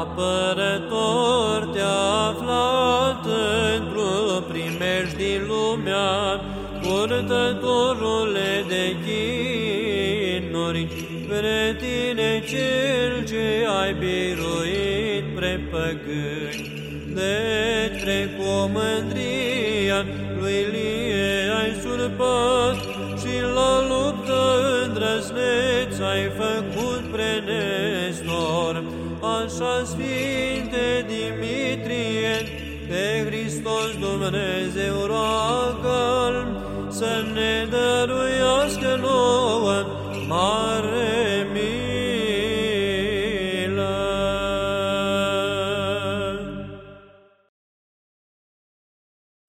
apărător te-a aflat într-o primești lumea, purtătorule de chinuri, spre tine cel ce ai biruit prepăgâni. Deci, precum mândria lui Ilie ai surpat și la luptă îndrăzneț ai făcut acest așa Sfinte Dimitrie, pe Hristos Dumnezeu roagă să ne dăruiască nouă mare